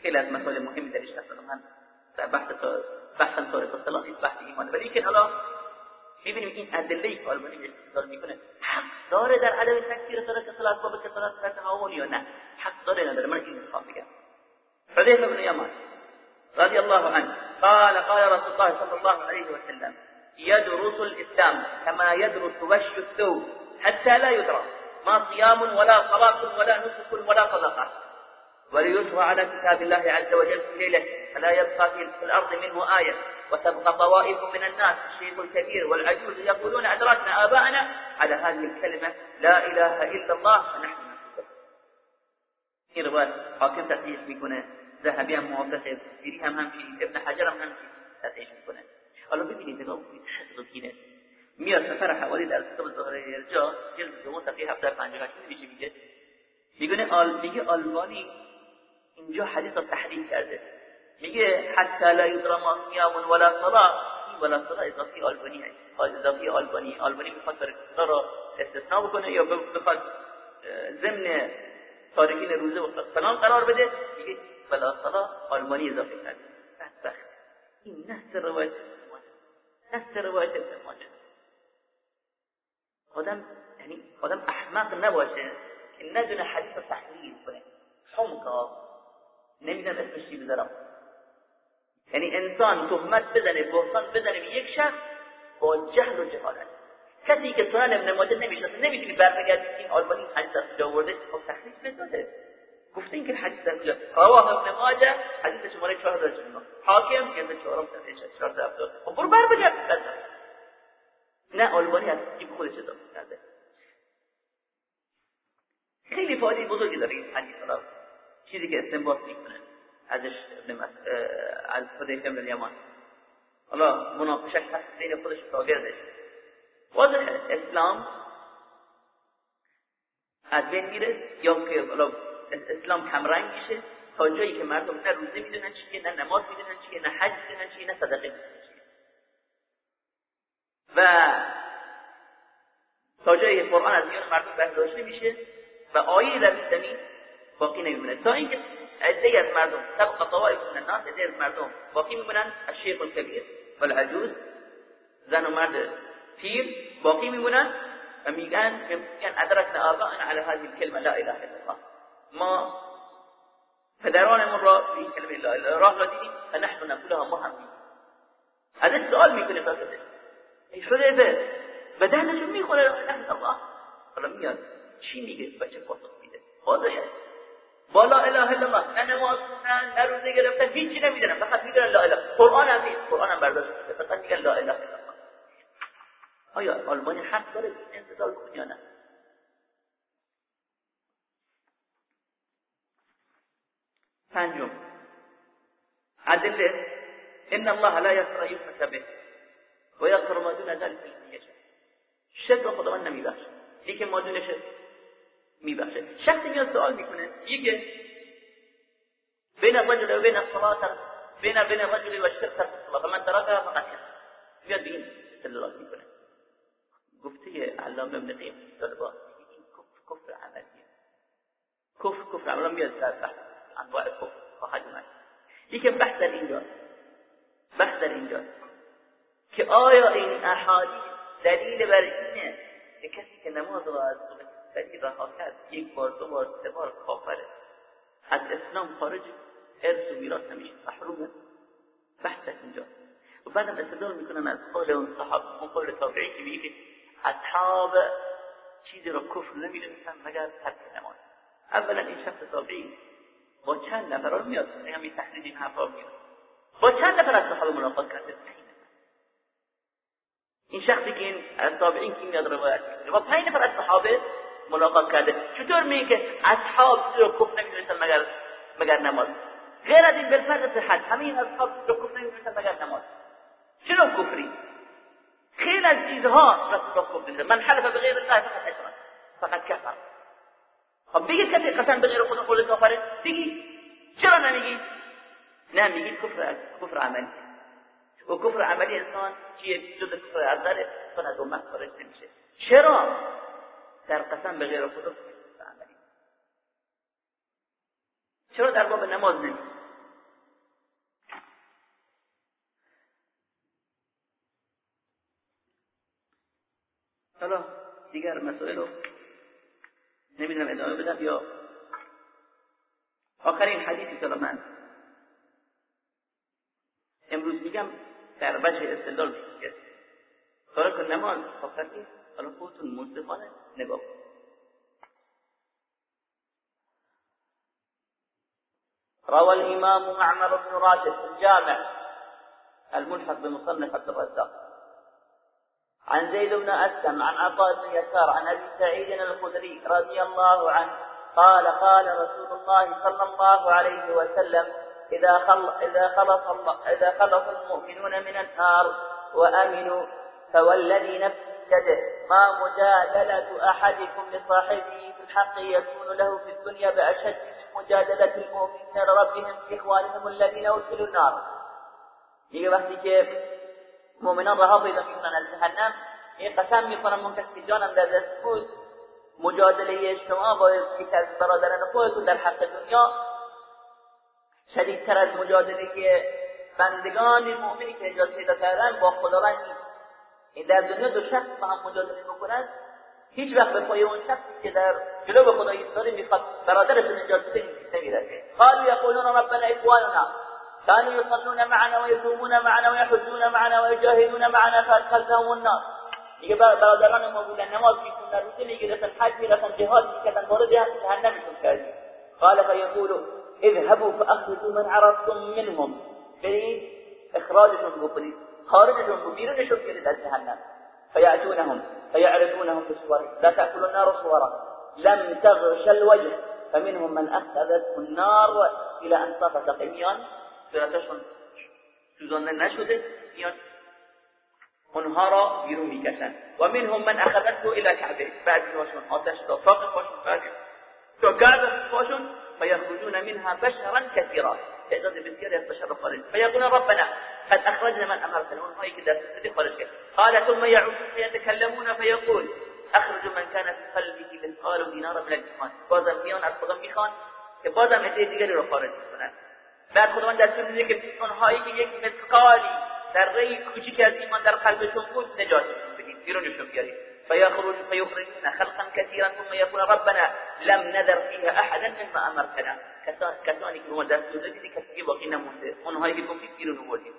خیلی از مسائل مهمی درش هست من در بحث تا بحث تاریخ الصلاه بحث ایمان. ولی که حالا میبینیم این ادله که آلمانی استدلال میکنه حق داره در عدم تکفیر ترک صلات باب کسالات در تهاون یا نه؟ حق داره نداره؟ من این میخوام بگم. حذیفه بن یمان رضي الله عنه. قال قال رسول الله صلى الله عليه وسلم يدرس الإسلام كما يدرس وش الثوب حتى لا يدرى ما صيام ولا صلاة ولا نسك ولا صدقة. وليسرى على كتاب الله عز وجل في ليلة فلا يبقى في الأرض منه آية. وتبقى طوائف من الناس الشيخ الكبير والعجوز يقولون أدركنا آباءنا على هذه الكلمة لا إله إلا الله. نحبه في رواية حاكم تصحيح بيكونه ذهبی هم موافقه هم همچنین ابن حجر هم همچنین تصحیح میکنه حالا ببینید نگاه کنید حفظ میاد سفر حوالی در کتاب ظاهر ارجاع جلد دوم صفحه 758 میشه میگه میگه آل میگه اینجا حدیث رو تحریف کرده میگه حتی لا یدرا ما صیام ولا صلاه ولا صلا اضافی آلبانی هست اضافی آلبانی آلبانی میخواد صدا را استثناء بکنه یا بخواد ضمن تارکین روزه و فلان قرار بده میگه ولا صلا آلبانی اضافه کرد بدبخت این نص روایت نص روایت ابن ماجه آدم یعنی آدم احمق نباشه که ندونه حدیث تحلیل کنه حمقا نمی‌دونم اسمش چی بذارم یعنی انسان تهمت بزنه بهتان بزنه به یک شخص با جهل و جهالت. کسی که سنن ابن ماجه نمی‌شناسه نمی‌تونی برمیگردی این آلبانی حدیث از کجا آورده؟ خب تخریج بذاره گفته این که حدیث از کجا؟ رواه ابن ماجه حدیث شماره 4049 حاکم جلد چهارم صفحه 470 خب برو بر بگرد نه آلبانی از جیب خودش اضافه کرده. خیلی فایده بزرگی داره این حدیث چیزی که استنباط می‌کنه. ازش از حذیفه بن الیمان حالا مناقشش هست بین خودش شاگردش واضحه اسلام از بین میره یا که اسلام کمرنگ میشه تا جایی که مردم نه روزه می‌دونن چیه نه نماز می‌دونن چیه نه حج می‌دونن چیه نه صدقه می‌دونن چیه و تا جایی قرآن از میان مردم برداشته میشه و آیه در زمین باقی نمیمونه. تا اینکه عده از مردم طبق طوائف من الناس عده از مردم باقی میمونن الشیخ الکبیر. والعجوز زن و مرد پیر باقی میمونن و میگن میگن ادرکنا آباءنا على هذه الكلمه لا اله الا الله. ما پدرانمون را به این کلمه لا اله راه را دیدیم و نحن نقولها ما هم ازش سوال فقط. ای شده به بدنشون می‌خوره. الا الله. حالا میاد چی میگه؟ بچه پاسخ میده. واضحه. با لا اله الا الله نه نماز خوندن نه روزه گرفتن هیچی نمی‌دونن فقط می‌دونن لا اله قرآن هم نیست قرآن هم برداشت فقط میگن لا اله الا الله آیا آلمانی حق داره انتظار کنی یا نه پنجم ادله ان الله لا يغفر يشرك به ويغفر ما دون ذلك لمن يشاء شرک خداوند نمیبخشه لیکن ما دون شرک میبخشه. شخصی میاد سوال می‌کنه. میگه بین الرجل و بین الصلاه بین بین الرجل و الشرك ترك الصلاه فمن تركها فقد كفر میاد این استدلال می‌کنه. گفته علامه ابن قیم طالبا این کفر کفر عملیه کفر کفر عملی میاد در بحث. انواع کفر خواهد اومد. لیکن بحث در اینجا. بحث در اینجا. که آیا این احادیث دلیل بر اینه؟ که کسی که نماز را از سری رها کرد یک بار دو بار سه بار کافره. از اسلام خارج ارث و میراث نمیشه محرومه. بحث اینجا. و بعدم استدلال می‌کنن از قول اون صحابه اون قول تابعی که میگه اصحاب چیزی رو کفر نمی‌دونستن مگر ترک نماز. اولا این شخص تابعی با چند نفر میاد همین تحلیل این حرفا میاد. با چند نفر از صحابه ملاقات کرده؟ این شخصی که این از تابعین که میاد روایت می‌کنه؟ با پنج نفر از صحابه ملاقات کرده. چطور میگه که اصحاب رو کفر نمی‌دونستن مگر مگر نماز؟ غیر از این بالفرض صحت. همه این اصحاب رو کفر نمی‌دونستن مگر نماز؟ چرا کفری؟ خیلی از چیزها رسول الله کفر میده من حلف به غیر الله فقط اشرک فقط کفر. خب بگید کسی قسم به غیر خدا قول کافره. بگی چرا نمیگی نه میگی کفر کفر عملی. و کفر عملی انسان چیه؟ جز کفر اصغر انسان از امت خارج نمیشه. چرا؟ در قسم به غیر خدا چرا در باب نماز نمی حالا دیگر مسائل رو نمی‌دونم ادامه بدم یا آخرین حدیثی که من امروز میگم در وجه استدلال میگه تارک نماز فقط حالا خودتون منصفانه نگاه روى الإمام معمر بن راشد في الجامع الملحق بمصنف عبد الرزاق. عن زيد بن أسلم عن عطاء بن يسار عن أبي سعيد الخدري رضي الله عنه قال قال رسول الله صلى الله عليه وسلم إذا خل إذا خلص إذا خلص المؤمنون من النار وأمنوا فوالذي نفس يده ما مجادلة أحدكم لصاحبه في الحق يكون له في الدنيا بأشد من مجادلة المؤمنين لربهم في إخوانهم الذين أدخلوا النار. میگه وقتی که مؤمنان رها پیدا می‌کنن از جهنم این قسم می‌کنم اون کسی جانم در دست بود مجادله شما با یکی از برادران خودتون در حق دنیا شدیدتر از مجادله بندگان مؤمنی که نجات پیدا کردن با خداوند این در دنیا دو شخص با هم مجادله بکنن هیچ وقت به پای اون شخصی که در جلو به خدا ایستاده می‌خواد برادرش نجات نمی‌رسه قالوا یقولون ربنا اخواننا. كانوا يصلون معنا ويصومون معنا ويحجون معنا ويجاهدون معنا فادخلتهم النار. دیگه برادران ما بودن نماز میخوندن روزه می‌گرفتن حج می‌رفتن جهاد می‌کردن وارد جهنمشون کردیم. قال فيقول اذهبوا فاخرجوا من عرفتم منهم. برید اخراجشون بکنید. بیرونشون کنید از جهنم. فيأتونهم فيعرفونهم بصورهم. لا تأكل النار صورا. لم تغش الوجه. فمنهم من أخذته النار إلى أن صفت قمیان صورتشون سوزانده نشده میان اونها را بیرون میکشن و منهم من اخذته إلى کعبه بعضی هاشون آتش تا ساق پاشون بعضی تا منها بشرا كثيرا تعداد بسیاری از بشر خارج. فیقولون ربنا. قد اخرجنا من امرتنا اونهایی که در خارج کرد قال ثم يعود فيتكلمون فيقول اخرج من كان في قلبه مثقال دینار من الايمان بازم میان از خدا می‌خوان که بازم عده دیگری رو خارج کنن. بعد خداوند دستور میده که اونهایی که یک مثقالی ذره کوچیک از ایمان در قلبشون بود نجاتشون بدید بیرونشون بیارید فيخرج فيخرجون خلقا كثيرا ثم يقول ربنا لم نذر فيها احدا مما امرتنا. کسانی که ما دستور دادی کسی باقی نمونده اونهایی که گفتی بیرون آوردید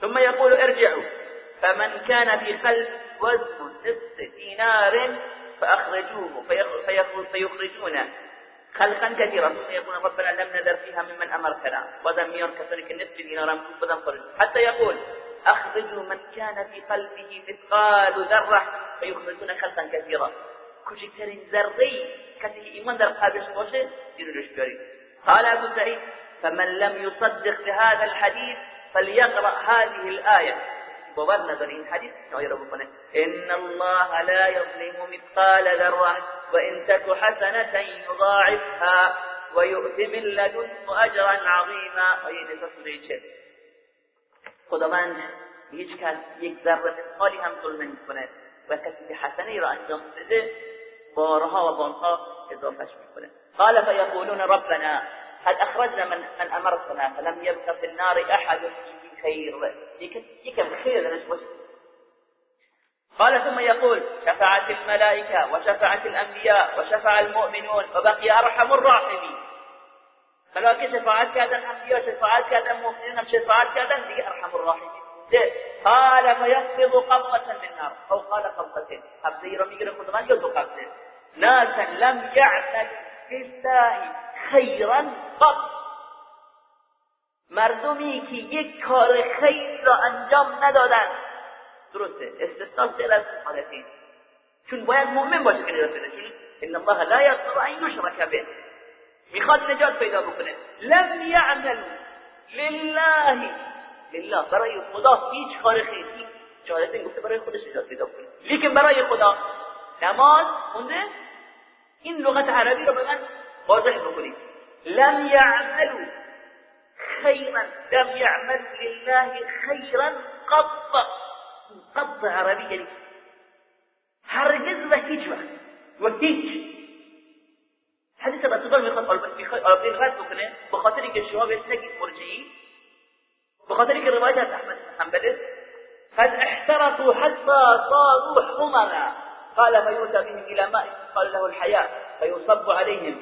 ثم يقول ارجعوا. فمن كان في قلب وزن نصف دينار فأخرجوه فيخرجون خلقا كثيرا. ثم يقول ربنا لم نذر فيها ممن أمرتنا. وذم ميون كذلك النصف دينارا بدن خرج حتى يقول أخرجوا من كان في قلبه مثقال ذرة فيخرجون خلقا كثيرا. کوچکترین ذره کسی که ایمان در قلبش باشه بیرونش بیارید قال أبو سعيد فمن لم يصدق بهذا الحديث فليقرأ هذه الآية. نداره این حدیث آیه رو بکنه إن الله لا يظلم مثقال ذرة وإن تك حسنة يضاعفها ويؤتي من لدنه أجرا عظيما. آیه سوره چه خداوند هیچ کس یک ذره مثقالی هم ظلم نمیکنه. و کسی که حسنه را انجام بده بارها و بارها اضافهش میکنه. قال فيقولون ربنا قد أخرجنا من من أمرتنا فلم يبق في النار أحد خير؟ يكم خير نسوة قال ثم يقول شفعت الملائكة وشفعت الأنبياء وشفع المؤمنون وبقي أرحم الراحمين. ملائكة شفاعت كذا الأنبياء شفاعت كذا المؤمنين شفاعت كذا دي أرحم الراحمين. قال فيقبض قبضة من النار. أو قال قبضة رمي خدمان يلدو قبضة. ناسا لم يعمل بالله خيرا قط. مردمی که یک کار خیر را انجام ندادن درسته استثناء غیر از مخالفین. چون باید مؤمن باشه که نجات بده چون ان الله لا یغفر ان یشرک به. می‌خواد نجات پیدا بکنه. لم یعمل لله. لله برای خدا هیچ کار خیری شهادت گفته برای خودش نجات پیدا بکنه. لیکن برای خدا. نماز خونده؟ این لغت عربی رو من واضح بکنید لم یعملوا خيرا لم يعمل لله خيرا قط. قط عربية لي هرگز و هیچ وقت و هیچ حدیث رسول الله میخواد آبین رد بکنه به خاطر که شما بهش نگید مرجعی به خاطر که روایت از أحمد بن حنبل. قد احترقوا حتى صاروا حمرا قال فيؤتى بهم إلى ماء قال له الحياة فيصب عليهم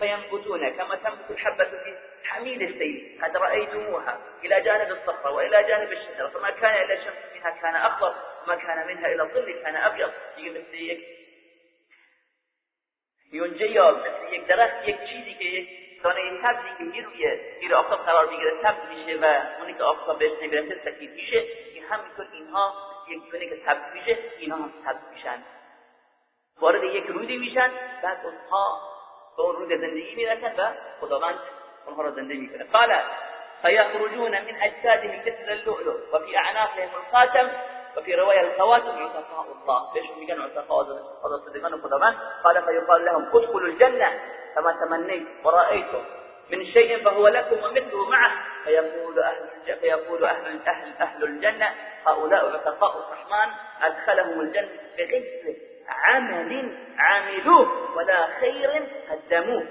فينبتون كما تنبت الحبة في حميد السيل قد رأيتموها إلى جانب الصخرة وإلى جانب الشجرة فما كان إلى الشمس منها كان أخضر وما كان منها إلى الظل كان أبيض دیگه مثل یک یونجه یا مثل یک درخت یک چیزی که یک دانه سبزی که گیر روی گیر آفتاب قرار میگیره سبز میشه و اونی که آفتاب بهش نمیرسه سفید میشه این همینطور اینها یک دونه که سبز میشه اینها هم سبز میشن. وارد یک رودی میشن بعد اونها به اون رود زندگی میرسن و خداوند اونها را زنده میکنه. قال فيخرجون من اجسادهم مثل اللؤلؤ وفي اعناقهم الخاتم وفي رواية الخواتم. عتقاء الله. ليش میگن عتقاء هذا صدقان خداوند. قال فيقال لهم ادخلوا الجنة كما تمنيت ورأيتم من شيء فهو لكم ومثله معه. فيقول أهل فيقول أهل أهل أهل الجنة هؤلاء عتقاء الرحمن أدخلهم الجنة بغير عمل عملوه ولا خير قدموه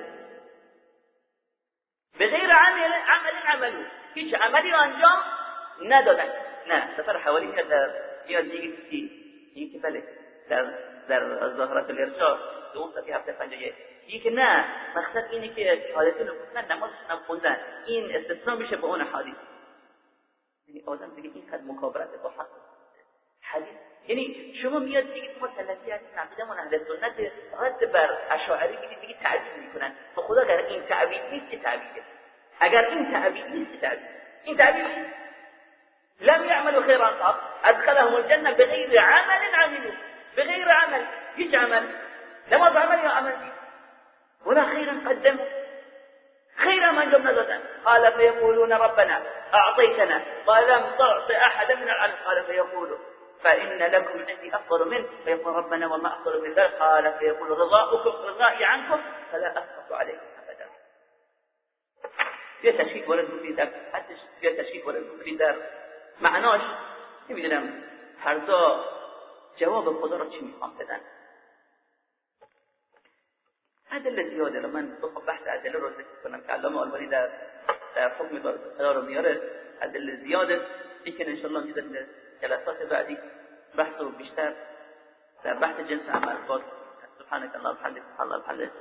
بغير عمل عمل عملوه هیچ عملی انجام ندادن. نه سفر حوالی میاد در میاد دیگه این که بله در در ظاهرات الارشاد دو صفحه هفته پنجه که نه مقصد اینه که شهادتون رو گفتن نمازشون هم خوندن. این استثناء میشه به اون حدیث. یعنی آدم دیگه این قد مکابرت با حق. حدیث یعنی شما میاد دیگه تو مسلطی هستید عقیدمون أهل سنت رد بر اشاعری میگید دیگه تعبیر میکنن. به خدا اگر این تعبیر نیست که تعبیره اگر این تعبیر نیست تعبیر این تعبیر نیست لم يعملوا خيرا قط. أدخلهم الجنة بغير عمل عملوا. بغير عمل. هیچ عمل. نماز عمل یا عمل ولا خيرا قدموا خيرا ما انجم ندادا قال فيقولون ربنا أعطيتنا. ولم تعط أحدا من العالم قال فيقولوا فإن لكم عندي أفضل منه. فيقول ربنا وما أفضل من ذلك. قال فيقول رضاؤكم رضائي عنكم فلا أسخط عليكم أبدا. بیا تشکیک وارد بکنید در حدش بیا تشکیک وارد بکنید معناش نمیدونم هر دو جواب خدا رو چی میخوام بدن؟ ادله زیاده رو من بخوام بحث ادله رو ذکر کنم که علامه آلبانی در حکم دار رو میاره. ادله زیاده. لیکن میذاریم در جلسات بعدی بحث و بیشتر در بحث جنس عمل باز سبحانك اللهم وبحمدك سبحان الله وبحمده